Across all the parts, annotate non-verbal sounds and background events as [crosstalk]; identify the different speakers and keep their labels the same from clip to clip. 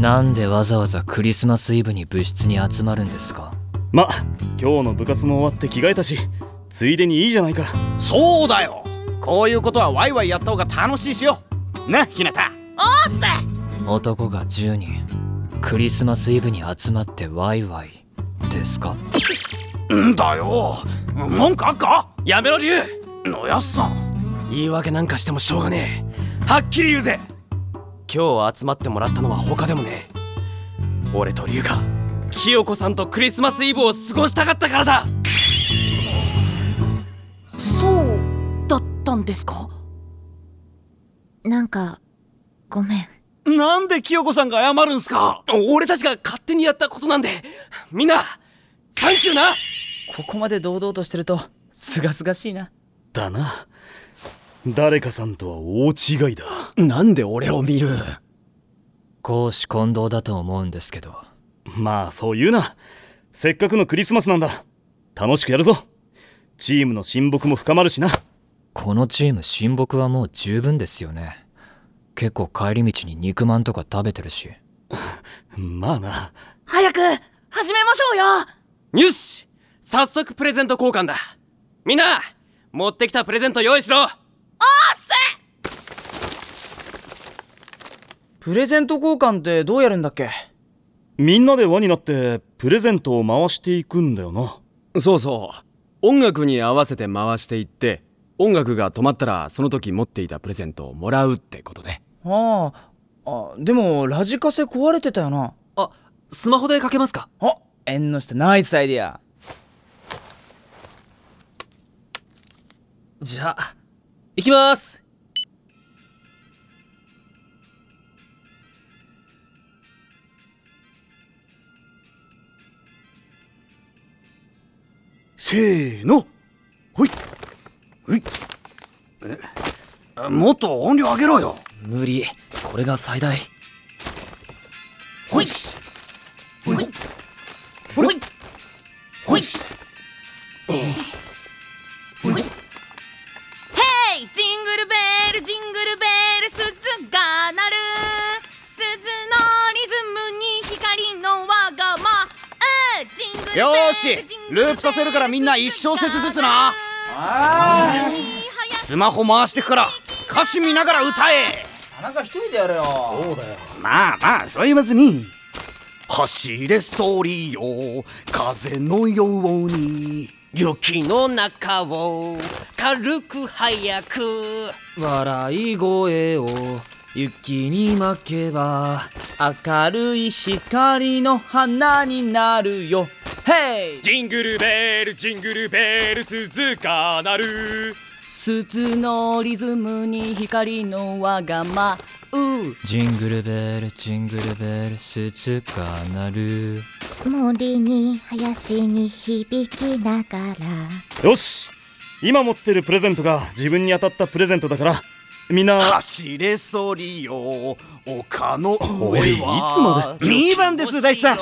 Speaker 1: なんでわざわざクリスマスイブに部室に集まるんですか？
Speaker 2: ま今日の部活も終わって着替えたしついでにいいじゃないか。
Speaker 3: そうだよ。こういうことはワイワイやった方が楽しいしよ。なひなた。
Speaker 4: おっせ！
Speaker 1: 男が10人。クリスマスイブに集まってワイワイですか？
Speaker 3: んだよ。文句あっか？
Speaker 5: やめろ龍。
Speaker 3: のやっさ
Speaker 5: 言い訳なんかしてもしょうがねえ。はっきり言うぜ今日集まってもらったのは他でもね。え俺と龍が清子さんとクリスマスイブを過ごしたかったからだ。
Speaker 4: そうだったんですか？
Speaker 6: なんかごめん。
Speaker 3: なんで清子さんが謝るんすか？
Speaker 5: 俺たちが勝手にやったことなんで。みんなサンキューな。
Speaker 7: ここまで堂々としてるとすがすがしいな。
Speaker 2: だな誰かさんとは大違いだ。
Speaker 5: なんで俺を見る？
Speaker 1: 公私混同だと思うんですけど。
Speaker 2: まあそう言うな。せっかくのクリスマスなんだ。楽しくやるぞ。チームの親睦も深まるしな。
Speaker 1: このチーム親睦はもう十分ですよね。結構帰り道に肉まんとか食べてるし。[laughs]
Speaker 2: まあな。
Speaker 4: 早く始めましょうよ。
Speaker 5: よし！早速プレゼント交換だ。みんな持ってきたプレゼント用意しろ
Speaker 7: プレゼント交換ってどうやるんだっけ？
Speaker 2: みんなで輪になってプレゼントを回していくんだよな。
Speaker 8: そうそう。音楽に合わせて回していって音楽が止まったらその時持っていたプレゼントをもらうってことで
Speaker 7: あああでもラジカセ壊れてたよな。
Speaker 5: あスマホでかけますか？
Speaker 7: あ縁の下ナイスアイディア。
Speaker 5: じゃあ行きます。
Speaker 3: せーの。ほい。ほい。えもっと音量上げろよ。
Speaker 5: 無理。これが最大。
Speaker 4: ほい。ほい。ほい。ほい。ほい
Speaker 3: よーしル。ープさせるからみんな一小節ずつな。スマホ回してくから歌詞見ながら歌え。
Speaker 7: 田中一人でやれよ。
Speaker 2: そうだよ。
Speaker 3: まあまあそう言わずに。走れソリよ風のように。
Speaker 5: 雪の中を軽く速く。
Speaker 7: 笑い声を雪に負けば明るい光の花になるよヘイ
Speaker 5: ジングルベルジングルベル鈴が鳴る。
Speaker 7: 鈴のリズムに光のわがま。う
Speaker 1: ジングルベルジングルベル鈴が鳴る。
Speaker 6: 森に林に響きながら。
Speaker 2: よし。今持ってるプレゼントが自分に当たったプレゼントだからみんな。
Speaker 3: 走れソリよ。丘の
Speaker 2: おいいつま
Speaker 3: 2番で？す大地さん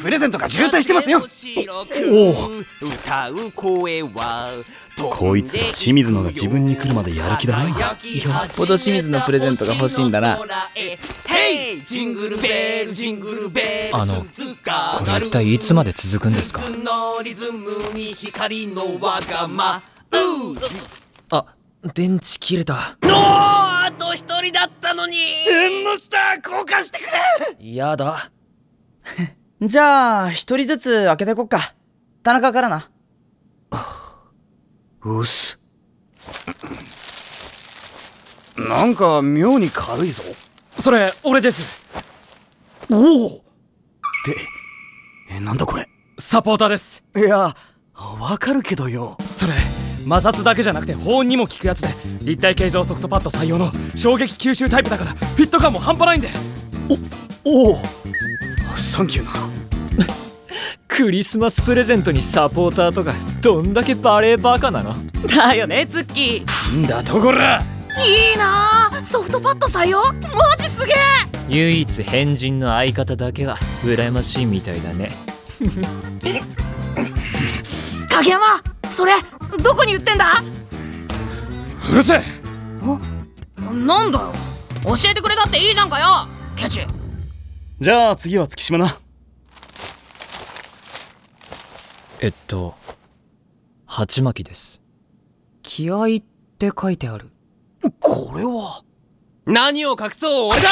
Speaker 3: プレゼントが渋滞してますよ。
Speaker 2: お
Speaker 5: 歌う声は。
Speaker 2: こいつ清水のが自分に来るまでやる気だな。
Speaker 7: よ。っぽど清水のプレゼントが欲しいんだな。
Speaker 5: ヘイジングルベルジングルベル。
Speaker 1: あのこれ一体いつまで続くんですか？
Speaker 5: 鈴のリズムに光のわがまう。あ電池切れた。のあと一人だったのに。
Speaker 3: 縁の下交換してくれ。
Speaker 5: やだ。[laughs]
Speaker 7: じゃあ一人ずつ開けてこっか。田中からな。
Speaker 3: うっす。なんか妙に軽いぞ。
Speaker 5: それ俺です。
Speaker 3: おお。でえなんだこれ？
Speaker 5: サポーターです。
Speaker 3: いやわかるけどよ。
Speaker 5: それ摩擦だけじゃなくて保温にも効くやつで立体形状ソフトパッド採用の衝撃吸収タイプだからフィット感も半端ないんで。
Speaker 3: おおサンキューな。[laughs]
Speaker 1: クリスマスプレゼントにサポーターとかどんだけバレーバカなの？
Speaker 4: だよねツッキー。
Speaker 5: んだとこら。
Speaker 4: いいな。あソフトパッド採用？マジすげえ。
Speaker 1: 唯一変人の相方だけは羨ましいみたいだね。[laughs]
Speaker 4: 影山それどこに売ってんだ？
Speaker 5: うるせえ。
Speaker 4: なんだよ。教えてくれたっていいじゃんかよ。ケチ。
Speaker 2: じゃあ次は月島な。
Speaker 1: えっと鉢巻きです。
Speaker 7: 気合って書いてある。
Speaker 3: これは。
Speaker 5: 何を隠そう俺だ。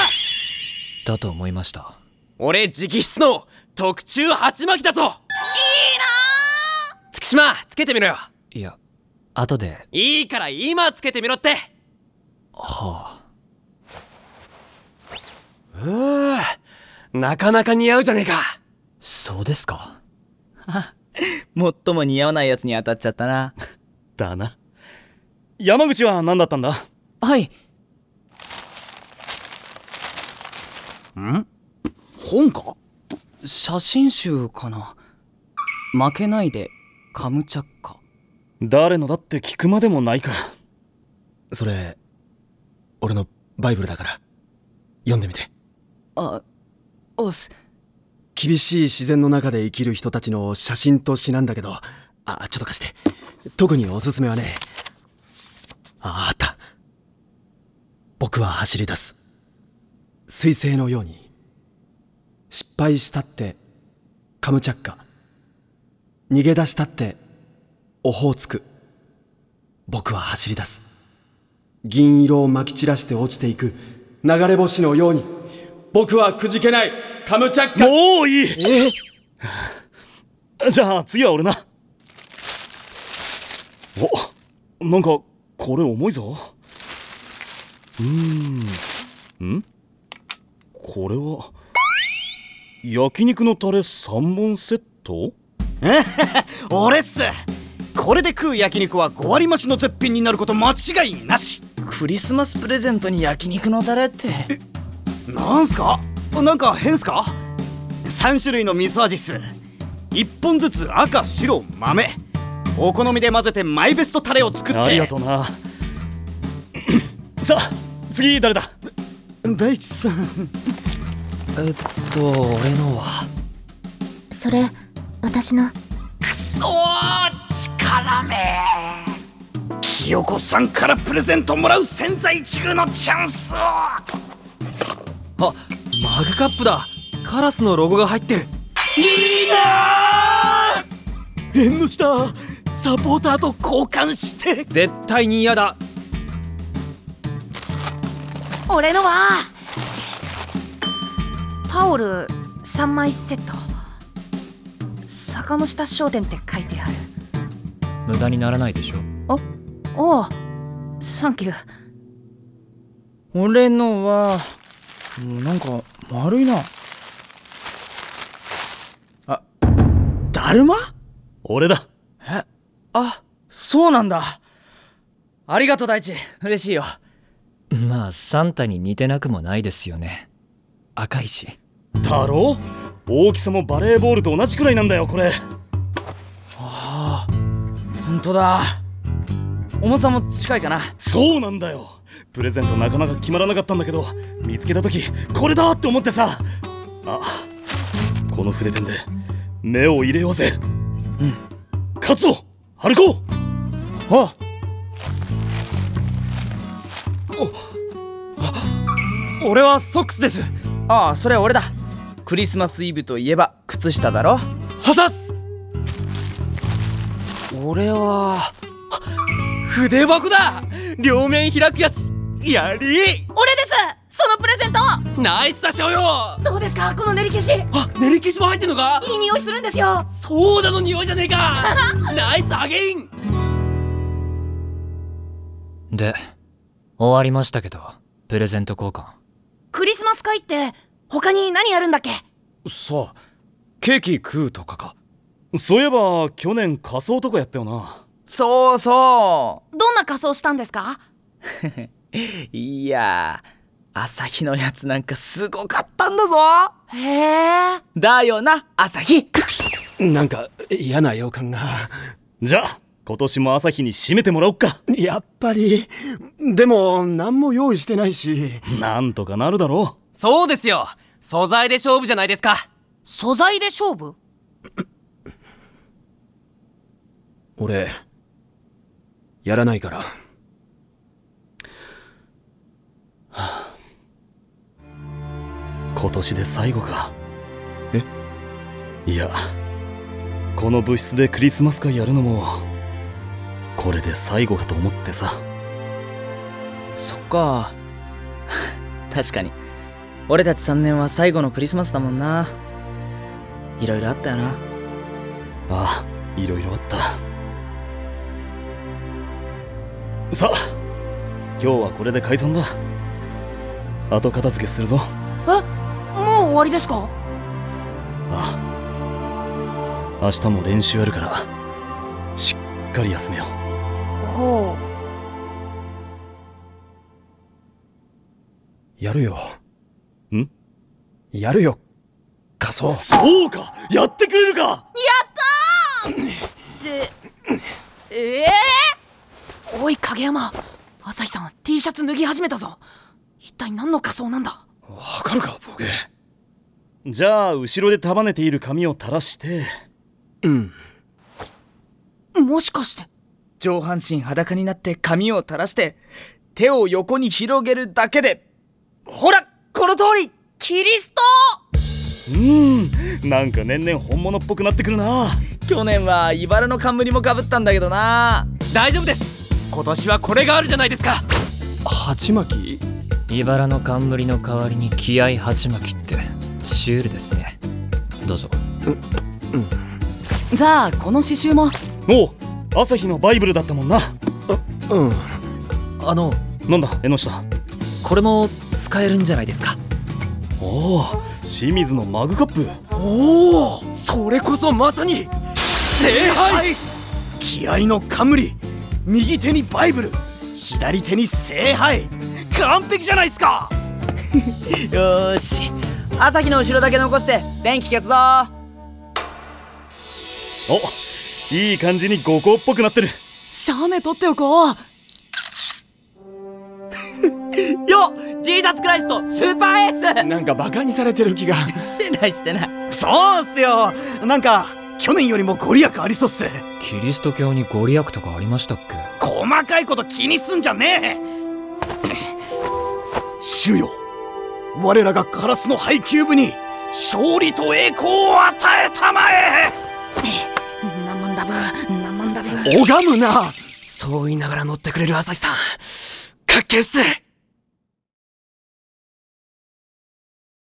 Speaker 1: だと思いました。
Speaker 5: 俺直筆の特注鉢巻きだぞ月島つけてみろよ。
Speaker 1: いや後で。
Speaker 5: いいから今つけてみろって。
Speaker 1: はあ。
Speaker 5: うーなかなか似合うじゃねえか。
Speaker 1: そうですか。[laughs]
Speaker 7: 最も似合わないやつに当たっちゃったな。
Speaker 2: だな。山口は何だったんだ？
Speaker 7: はい。
Speaker 3: ん？本か？
Speaker 7: 写真集かな。負けないでカムチャッカ。
Speaker 2: 誰のだって聞くまでもないか [laughs]
Speaker 3: それ俺のバイブルだから。読んでみて。
Speaker 7: あおす。
Speaker 8: 厳しい自然の中で生きる人たちの写真と詩なんだけど。あちょっと貸して。特におすすめはね。ああった。僕は走り出す。彗星のように。失敗したってカムチャッカ逃げ出したってオホーツク。僕は走り出す。銀色をまき散らして落ちていく。流れ星のように。僕はくじけない。カムチャッカ。
Speaker 2: もういい。じゃあ次は俺な。おなんかこれ重いぞ。うーん。ん？これは焼肉のタレ3本セット？[laughs]
Speaker 3: 俺っす。これで食う焼肉は5割増しの絶品になること間違いなし。
Speaker 7: クリスマスプレゼントに焼肉のタレって。
Speaker 3: なんすか？なんか変っすか？3種類の味噌味っす。1本ずつ赤白豆。お好みで混ぜてマイベストタレを作って。
Speaker 2: ありがとうな。[clears throat] さあ次誰だ？
Speaker 3: 大地さん。
Speaker 1: えっと俺のは？
Speaker 6: それ私の。
Speaker 3: そう力め清子さんからプレゼントもらう千載一遇のチャンスを
Speaker 5: あマグカップだ。カラスのロゴが入ってる。
Speaker 3: 縁の下サポーターと交換して。
Speaker 5: 絶対に嫌だ。
Speaker 4: 俺のはタオル3枚セット坂の下商店って書いてある。
Speaker 1: 無駄にならないでしょ
Speaker 4: おおサンキュー。
Speaker 7: 俺のはうんなんか丸いな。あだるま？
Speaker 2: 俺だ。
Speaker 7: あそうなんだ。ありがとう大地。嬉しいよ。
Speaker 1: まあサンタに似てなくもないですよね。赤いし。
Speaker 2: だろ大きさもバレーボールと同じくらいなんだよこれ。
Speaker 7: ああ本当だ。重さも近いかな。
Speaker 2: そうなんだよ。プレゼントなかなか決まらなかったんだけど見つけた時これだって思ってさ。あこの筆ペンで目を入れようぜ。
Speaker 7: うん。
Speaker 2: 勝つぞ歩こう
Speaker 7: お俺はソックスです。ああそれは俺だクリスマスイブといえば靴下だろ？
Speaker 5: はざす！
Speaker 7: 俺は
Speaker 5: 筆箱だ！両面開くやつ！やり！
Speaker 4: 俺です！そのプレゼント
Speaker 5: ナイスだしょうよ！
Speaker 4: どうですか？この練り消し！い
Speaker 5: あ練り消しも入ってんのか？
Speaker 4: い匂いするんですよ！
Speaker 5: そうだの匂いじゃねえか！[laughs] ナイスアゲイン！
Speaker 1: で終わりましたけどプレゼント交換。
Speaker 4: クリスマス会って他に何やるんだっけ？
Speaker 8: さあケーキ食うとかか。
Speaker 2: そういえば去年仮装とかやったよな。
Speaker 7: そうそ
Speaker 4: どんな仮装したんですか？
Speaker 7: う [laughs] いや朝日のやつなんかすごかったんだぞ。
Speaker 4: へえ。
Speaker 7: だよな朝日。
Speaker 8: なんか嫌な予感が。
Speaker 2: じゃあ今年も朝日に締めてもらおっか。
Speaker 8: やっぱりでも何も用意してないし。
Speaker 2: なんとかなるだろ
Speaker 5: そうですよ。素材で勝負じゃないですか。
Speaker 4: 素材で勝負？[coughs]
Speaker 8: 俺やらないから。[sighs]
Speaker 2: 今年で最後か。
Speaker 8: え？
Speaker 2: いやこの部室でクリスマス会やるのもこれで最後かと思ってさ。
Speaker 7: そっか。[laughs] 確かに俺たち3年は最後のクリスマスだもんな。いろいろあったよな。
Speaker 2: ああいろいろあった。さあ今日はこれで解散だ。後片付けするぞ。
Speaker 4: えもう終わりですか？
Speaker 2: ああ。明日も練習あるからしっかり休めよ。
Speaker 4: ほ
Speaker 8: やるよ。
Speaker 2: ん
Speaker 8: やるよ。仮装
Speaker 2: そうか。やってくれるか。
Speaker 4: ってええおい影山。朝日さん T シャツ脱ぎ始めたぞ。一体何の仮装なんだ？
Speaker 2: わかるかボケ。じゃあ後ろで束ねている髪を垂らして。
Speaker 8: うん。
Speaker 4: もしかして。
Speaker 7: 上半身裸になって髪を垂らして手を横に広げるだけで。ほらこの通り
Speaker 4: キリスト！
Speaker 2: うーん。なんか年々本物っぽくなってくるな。
Speaker 7: 去年は茨の冠もかぶったんだけどな。
Speaker 5: 大丈夫です。今年はこれがあるじゃないですか。
Speaker 8: 鉢巻き？
Speaker 1: 茨の冠の代わりに気合鉢巻きってシュールですね。どうぞ。
Speaker 4: じゃあこの刺繍も。
Speaker 2: おう朝日のバイブルだったもんな。
Speaker 8: うん。
Speaker 1: あの
Speaker 2: なんだ江ノ下。
Speaker 1: これも使えるんじゃないですか
Speaker 2: おお清水のマグカップ。
Speaker 5: おおそれこそまさに聖杯。
Speaker 3: 気合の冠。右手にバイブル。左手に聖杯。完璧じゃないっすか。[laughs]
Speaker 7: よーし。旭の後ろだけ残して電気消すぞ。
Speaker 2: おいい感じに後光っぽくなってる。
Speaker 4: 写メ撮っておこう
Speaker 7: よっジーザスクライストスーパーエー
Speaker 8: なんかバカにされてる気が。
Speaker 7: スしてないしてない。
Speaker 3: そうっすよ。なんか去年よりもご利益ありそうっす。
Speaker 1: キリスト教にご利益とかありましたっけ？
Speaker 3: 細かいこと気にすんじゃねえ。主よ。我らがカラスの配給部に勝利と栄光を与えたまえ。
Speaker 4: 何万ダブ何万ダブ
Speaker 8: 拝むな。
Speaker 5: そう言いながら乗ってくれる朝日さん。かっけえっす